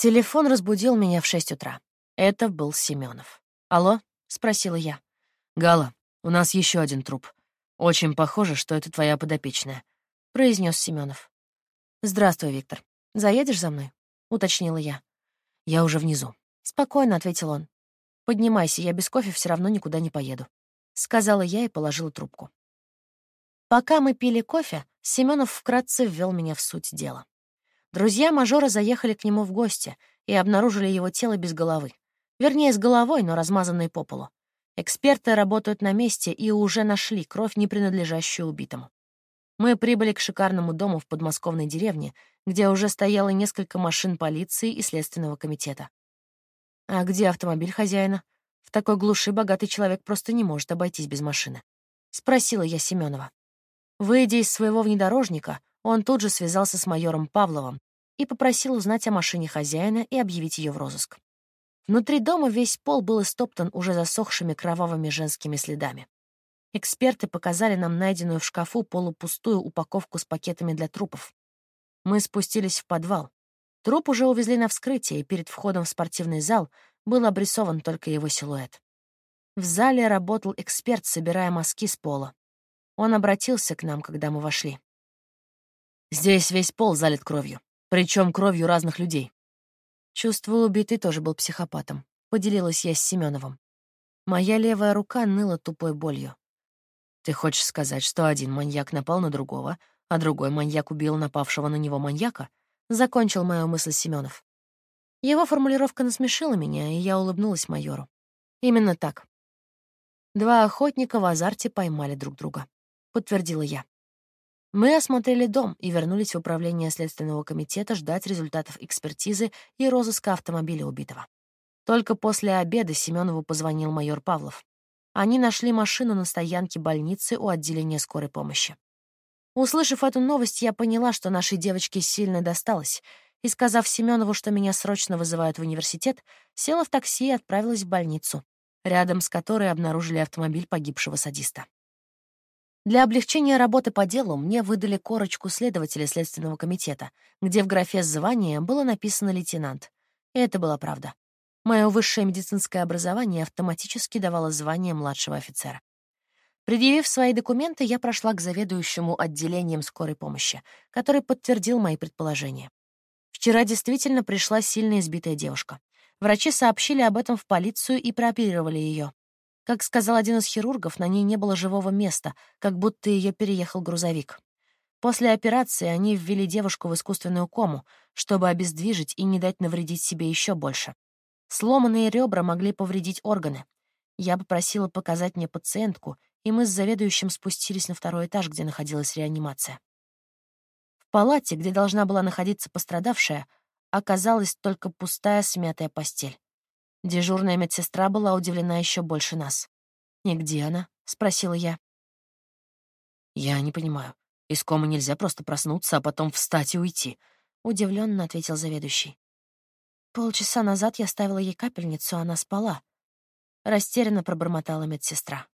Телефон разбудил меня в шесть утра. Это был Семенов. «Алло?» — спросила я. «Гала, у нас еще один труп. Очень похоже, что это твоя подопечная», — произнес Семенов. «Здравствуй, Виктор. Заедешь за мной?» — уточнила я. «Я уже внизу». Спокойно, — ответил он. «Поднимайся, я без кофе все равно никуда не поеду», — сказала я и положила трубку. Пока мы пили кофе, Семенов вкратце ввел меня в суть дела. Друзья мажора заехали к нему в гости и обнаружили его тело без головы. Вернее, с головой, но размазанной по полу. Эксперты работают на месте и уже нашли кровь, не принадлежащую убитому. Мы прибыли к шикарному дому в подмосковной деревне, где уже стояло несколько машин полиции и Следственного комитета. А где автомобиль хозяина? В такой глуши богатый человек просто не может обойтись без машины. Спросила я Семенова. Выйдя из своего внедорожника, он тут же связался с майором Павловым и попросил узнать о машине хозяина и объявить ее в розыск. Внутри дома весь пол был истоптан уже засохшими кровавыми женскими следами. Эксперты показали нам найденную в шкафу полупустую упаковку с пакетами для трупов. Мы спустились в подвал. Труп уже увезли на вскрытие, и перед входом в спортивный зал был обрисован только его силуэт. В зале работал эксперт, собирая мазки с пола. Он обратился к нам, когда мы вошли. «Здесь весь пол залит кровью, причем кровью разных людей». Чувствую, убитый тоже был психопатом. Поделилась я с Семеновым. Моя левая рука ныла тупой болью. «Ты хочешь сказать, что один маньяк напал на другого, а другой маньяк убил напавшего на него маньяка?» Закончил мою мысль Семенов. Его формулировка насмешила меня, и я улыбнулась майору. Именно так. Два охотника в азарте поймали друг друга подтвердила я. Мы осмотрели дом и вернулись в управление Следственного комитета ждать результатов экспертизы и розыска автомобиля убитого. Только после обеда Семенову позвонил майор Павлов. Они нашли машину на стоянке больницы у отделения скорой помощи. Услышав эту новость, я поняла, что нашей девочке сильно досталось, и, сказав Семенову, что меня срочно вызывают в университет, села в такси и отправилась в больницу, рядом с которой обнаружили автомобиль погибшего садиста. Для облегчения работы по делу мне выдали корочку следователя Следственного комитета, где в графе звания было написано «лейтенант». И это была правда. Мое высшее медицинское образование автоматически давало звание младшего офицера. Предъявив свои документы, я прошла к заведующему отделением скорой помощи, который подтвердил мои предположения. Вчера действительно пришла сильно избитая девушка. Врачи сообщили об этом в полицию и прооперировали ее. Как сказал один из хирургов, на ней не было живого места, как будто ее переехал грузовик. После операции они ввели девушку в искусственную кому, чтобы обездвижить и не дать навредить себе еще больше. Сломанные ребра могли повредить органы. Я попросила показать мне пациентку, и мы с заведующим спустились на второй этаж, где находилась реанимация. В палате, где должна была находиться пострадавшая, оказалась только пустая смятая постель. Дежурная медсестра была удивлена еще больше нас. «И где она?» — спросила я. «Я не понимаю. Из комы нельзя просто проснуться, а потом встать и уйти», — удивленно ответил заведующий. «Полчаса назад я ставила ей капельницу, а она спала». Растерянно пробормотала медсестра.